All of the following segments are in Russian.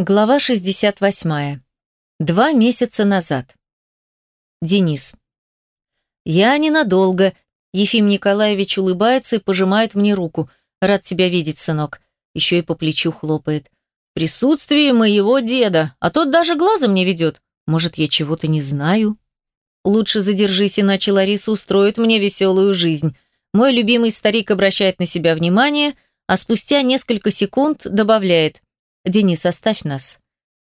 Глава 68. Два месяца назад. Денис. Я ненадолго. Ефим Николаевич улыбается и пожимает мне руку. Рад тебя видеть, сынок. Еще и по плечу хлопает. Присутствие моего деда, а тот даже глазом не ведет. Может, я чего-то не знаю? Лучше задержись, иначе Лариса устроит мне веселую жизнь. Мой любимый старик обращает на себя внимание, а спустя несколько секунд добавляет – Денис, оставь нас.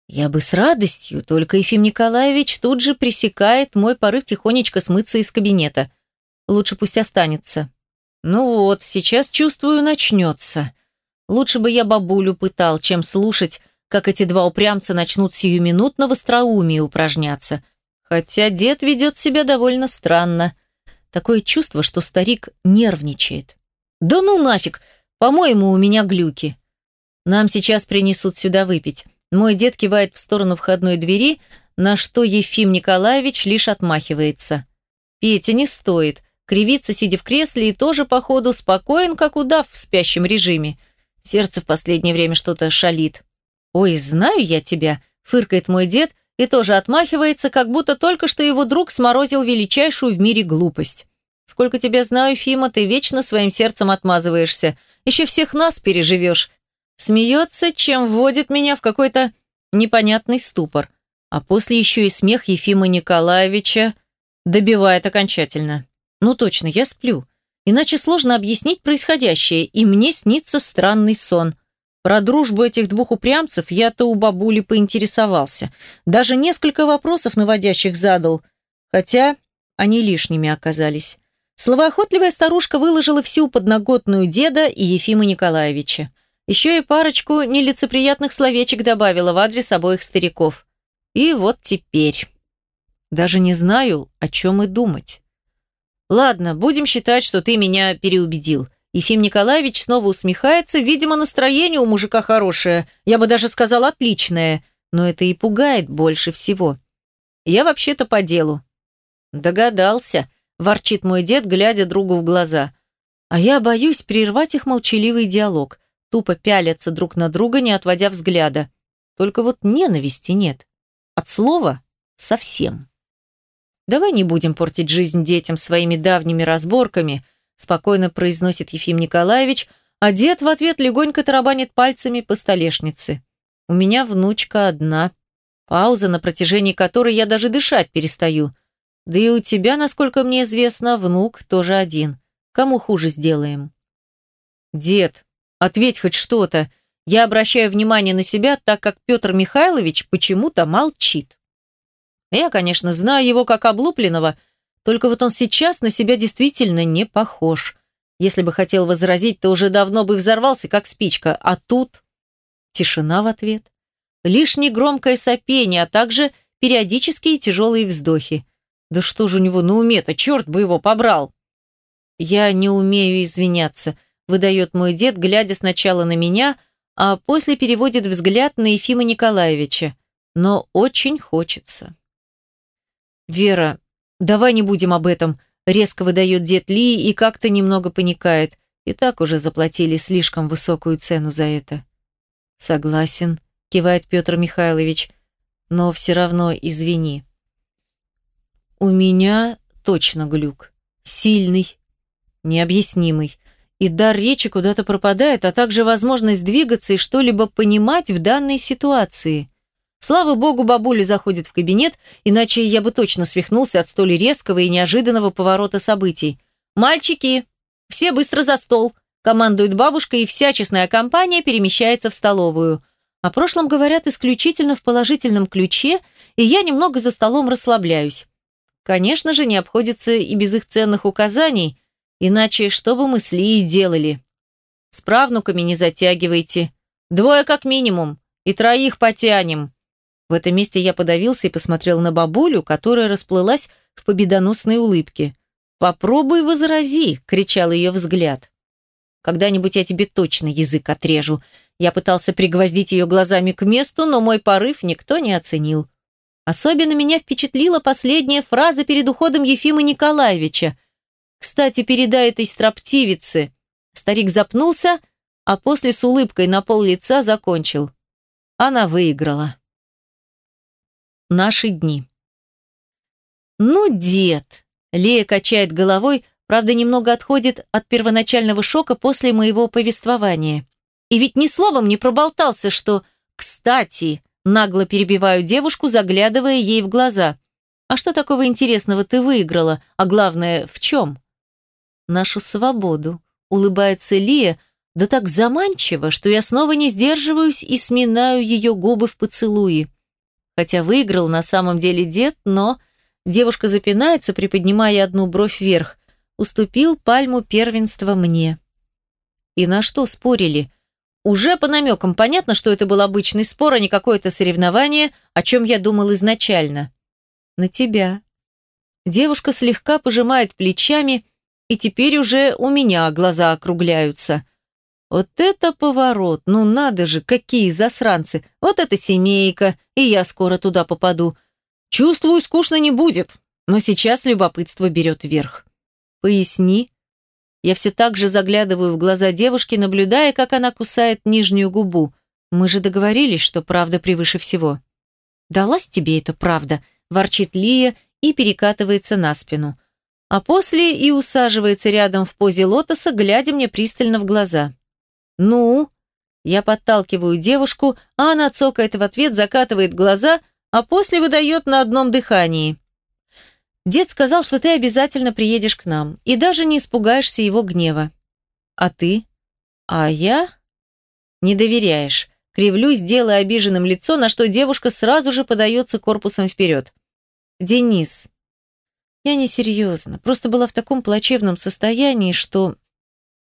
Я бы с радостью, только Ефим Николаевич тут же пресекает мой порыв тихонечко смыться из кабинета. Лучше пусть останется. Ну вот, сейчас, чувствую, начнется. Лучше бы я бабулю пытал, чем слушать, как эти два упрямца начнут сиюминутно в остроумии упражняться. Хотя дед ведет себя довольно странно. Такое чувство, что старик нервничает. Да ну нафиг, по-моему, у меня глюки. Нам сейчас принесут сюда выпить. Мой дед кивает в сторону входной двери, на что Ефим Николаевич лишь отмахивается. Петя не стоит. Кривится, сидя в кресле, и тоже, походу, спокоен, как удав в спящем режиме. Сердце в последнее время что-то шалит. «Ой, знаю я тебя», — фыркает мой дед и тоже отмахивается, как будто только что его друг сморозил величайшую в мире глупость. «Сколько тебя знаю, Фима, ты вечно своим сердцем отмазываешься. Еще всех нас переживешь. Смеется, чем вводит меня в какой-то непонятный ступор. А после еще и смех Ефима Николаевича добивает окончательно. Ну точно, я сплю. Иначе сложно объяснить происходящее, и мне снится странный сон. Про дружбу этих двух упрямцев я-то у бабули поинтересовался. Даже несколько вопросов наводящих задал, хотя они лишними оказались. Словоохотливая старушка выложила всю подноготную деда и Ефима Николаевича. Еще и парочку нелицеприятных словечек добавила в адрес обоих стариков. И вот теперь. Даже не знаю, о чем и думать. Ладно, будем считать, что ты меня переубедил. Ефим Николаевич снова усмехается. Видимо, настроение у мужика хорошее. Я бы даже сказал отличное. Но это и пугает больше всего. Я вообще-то по делу. Догадался, ворчит мой дед, глядя другу в глаза. А я боюсь прервать их молчаливый диалог тупо пялятся друг на друга, не отводя взгляда. Только вот ненависти нет. От слова совсем. «Давай не будем портить жизнь детям своими давними разборками», спокойно произносит Ефим Николаевич, а дед в ответ легонько тарабанит пальцами по столешнице. «У меня внучка одна. Пауза, на протяжении которой я даже дышать перестаю. Да и у тебя, насколько мне известно, внук тоже один. Кому хуже сделаем?» «Дед, Ответь хоть что-то. Я обращаю внимание на себя, так как Петр Михайлович почему-то молчит. Я, конечно, знаю его как облупленного, только вот он сейчас на себя действительно не похож. Если бы хотел возразить, то уже давно бы взорвался, как спичка, а тут тишина в ответ. Лишь негромкое сопение, а также периодические тяжелые вздохи. Да что же у него на уме-то, черт бы его побрал! Я не умею извиняться – выдает мой дед, глядя сначала на меня, а после переводит взгляд на Ефима Николаевича. Но очень хочется. «Вера, давай не будем об этом», – резко выдает дед Ли и как-то немного паникает. И так уже заплатили слишком высокую цену за это. «Согласен», – кивает Петр Михайлович, – «но все равно извини». «У меня точно глюк. Сильный, необъяснимый и дар речи куда-то пропадает, а также возможность двигаться и что-либо понимать в данной ситуации. Слава богу, бабуля заходит в кабинет, иначе я бы точно свихнулся от столь резкого и неожиданного поворота событий. «Мальчики, все быстро за стол!» командует бабушка, и вся честная компания перемещается в столовую. О прошлом говорят исключительно в положительном ключе, и я немного за столом расслабляюсь. Конечно же, не обходится и без их ценных указаний, Иначе что бы мы с Лией делали? С правнуками не затягивайте. Двое как минимум. И троих потянем. В этом месте я подавился и посмотрел на бабулю, которая расплылась в победоносной улыбке. «Попробуй возрази!» – кричал ее взгляд. «Когда-нибудь я тебе точно язык отрежу». Я пытался пригвоздить ее глазами к месту, но мой порыв никто не оценил. Особенно меня впечатлила последняя фраза перед уходом Ефима Николаевича. Кстати, передай этой строптивице». Старик запнулся, а после с улыбкой на пол лица закончил. она выиграла. Наши дни. «Ну, дед!» Лея качает головой, правда, немного отходит от первоначального шока после моего повествования. И ведь ни словом не проболтался, что «кстати», нагло перебиваю девушку, заглядывая ей в глаза. «А что такого интересного ты выиграла? А главное, в чем?» «Нашу свободу», — улыбается Лия, да так заманчиво, что я снова не сдерживаюсь и сминаю ее губы в поцелуи. Хотя выиграл на самом деле дед, но... Девушка запинается, приподнимая одну бровь вверх. Уступил пальму первенства мне. И на что спорили? Уже по намекам понятно, что это был обычный спор, а не какое-то соревнование, о чем я думал изначально. На тебя. Девушка слегка пожимает плечами, и теперь уже у меня глаза округляются. Вот это поворот! Ну надо же, какие засранцы! Вот это семейка, и я скоро туда попаду. Чувствую, скучно не будет, но сейчас любопытство берет верх. Поясни. Я все так же заглядываю в глаза девушки, наблюдая, как она кусает нижнюю губу. Мы же договорились, что правда превыше всего. «Далась тебе эта правда», – ворчит Лия и перекатывается на спину. А после и усаживается рядом в позе лотоса, глядя мне пристально в глаза. «Ну?» Я подталкиваю девушку, а она цокает в ответ, закатывает глаза – а после выдает на одном дыхании. Дед сказал, что ты обязательно приедешь к нам и даже не испугаешься его гнева. А ты? А я? Не доверяешь. Кривлюсь, делая обиженным лицо, на что девушка сразу же подается корпусом вперед. Денис. Я не серьезно, просто была в таком плачевном состоянии, что...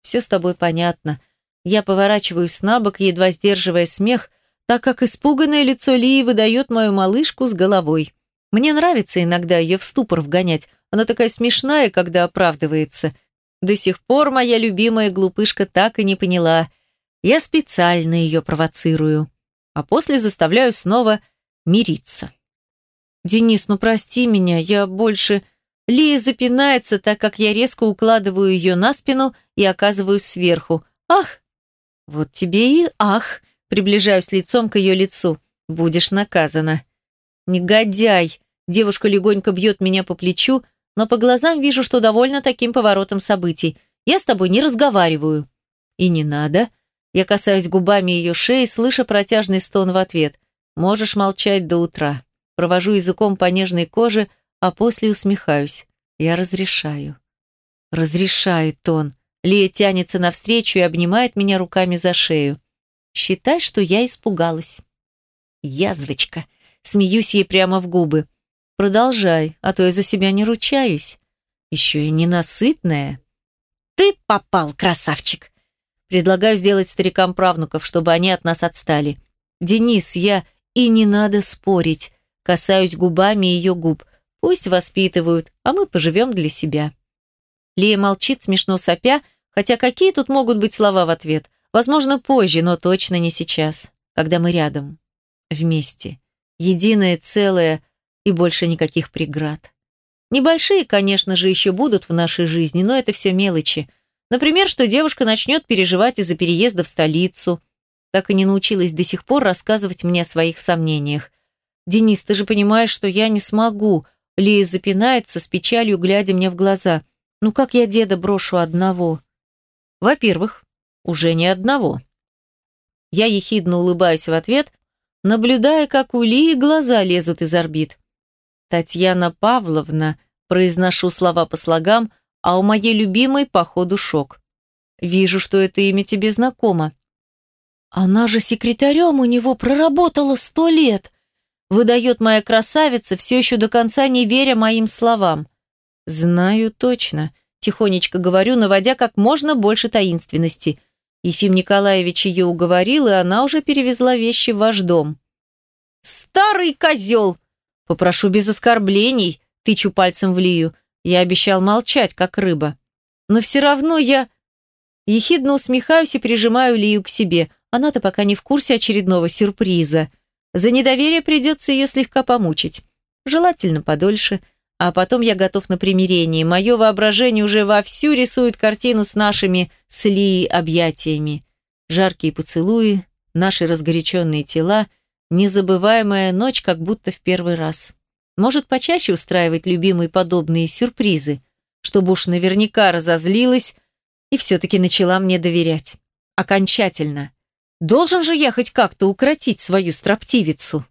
Все с тобой понятно. Я поворачиваюсь на бок, едва сдерживая смех, так как испуганное лицо Лии выдает мою малышку с головой. Мне нравится иногда ее в ступор вгонять. Она такая смешная, когда оправдывается. До сих пор моя любимая глупышка так и не поняла. Я специально ее провоцирую. А после заставляю снова мириться. «Денис, ну прости меня, я больше...» Лия запинается, так как я резко укладываю ее на спину и оказываюсь сверху. «Ах!» «Вот тебе и ах!» Приближаюсь лицом к ее лицу. Будешь наказана. Негодяй! Девушка легонько бьет меня по плечу, но по глазам вижу, что довольна таким поворотом событий. Я с тобой не разговариваю. И не надо. Я касаюсь губами ее шеи, слыша протяжный стон в ответ. Можешь молчать до утра. Провожу языком по нежной коже, а после усмехаюсь. Я разрешаю. Разрешает он. Лия тянется навстречу и обнимает меня руками за шею. Считай, что я испугалась. Язвочка. Смеюсь ей прямо в губы. Продолжай, а то я за себя не ручаюсь. Еще и ненасытная. Ты попал, красавчик. Предлагаю сделать старикам правнуков, чтобы они от нас отстали. Денис, я... И не надо спорить. Касаюсь губами ее губ. Пусть воспитывают, а мы поживем для себя. Лия молчит, смешно сопя, хотя какие тут могут быть слова в ответ? Возможно, позже, но точно не сейчас, когда мы рядом, вместе, единое целое и больше никаких преград. Небольшие, конечно же, еще будут в нашей жизни, но это все мелочи. Например, что девушка начнет переживать из-за переезда в столицу. Так и не научилась до сих пор рассказывать мне о своих сомнениях. «Денис, ты же понимаешь, что я не смогу». Лия запинается с печалью, глядя мне в глаза. «Ну как я деда брошу одного?» «Во-первых, уже ни одного. Я ехидно улыбаюсь в ответ, наблюдая, как у Лии глаза лезут из орбит. «Татьяна Павловна», произношу слова по слогам, а у моей любимой, походу, шок. «Вижу, что это имя тебе знакомо». «Она же секретарем у него проработала сто лет», выдает моя красавица, все еще до конца не веря моим словам. «Знаю точно», тихонечко говорю, наводя как можно больше таинственности – Ефим Николаевич ее уговорил, и она уже перевезла вещи в ваш дом. «Старый козел!» «Попрошу без оскорблений», – тычу пальцем в Лию. Я обещал молчать, как рыба. Но все равно я... Ехидно усмехаюсь и прижимаю Лию к себе. Она-то пока не в курсе очередного сюрприза. За недоверие придется ее слегка помучить. Желательно подольше – а потом я готов на примирение. Мое воображение уже вовсю рисует картину с нашими с объятиями. Жаркие поцелуи, наши разгоряченные тела, Незабываемая ночь, как будто в первый раз. Может, почаще устраивать любимые подобные сюрпризы, чтобы уж наверняка разозлилась и все-таки начала мне доверять. Окончательно. Должен же я хоть как-то укротить свою строптивицу.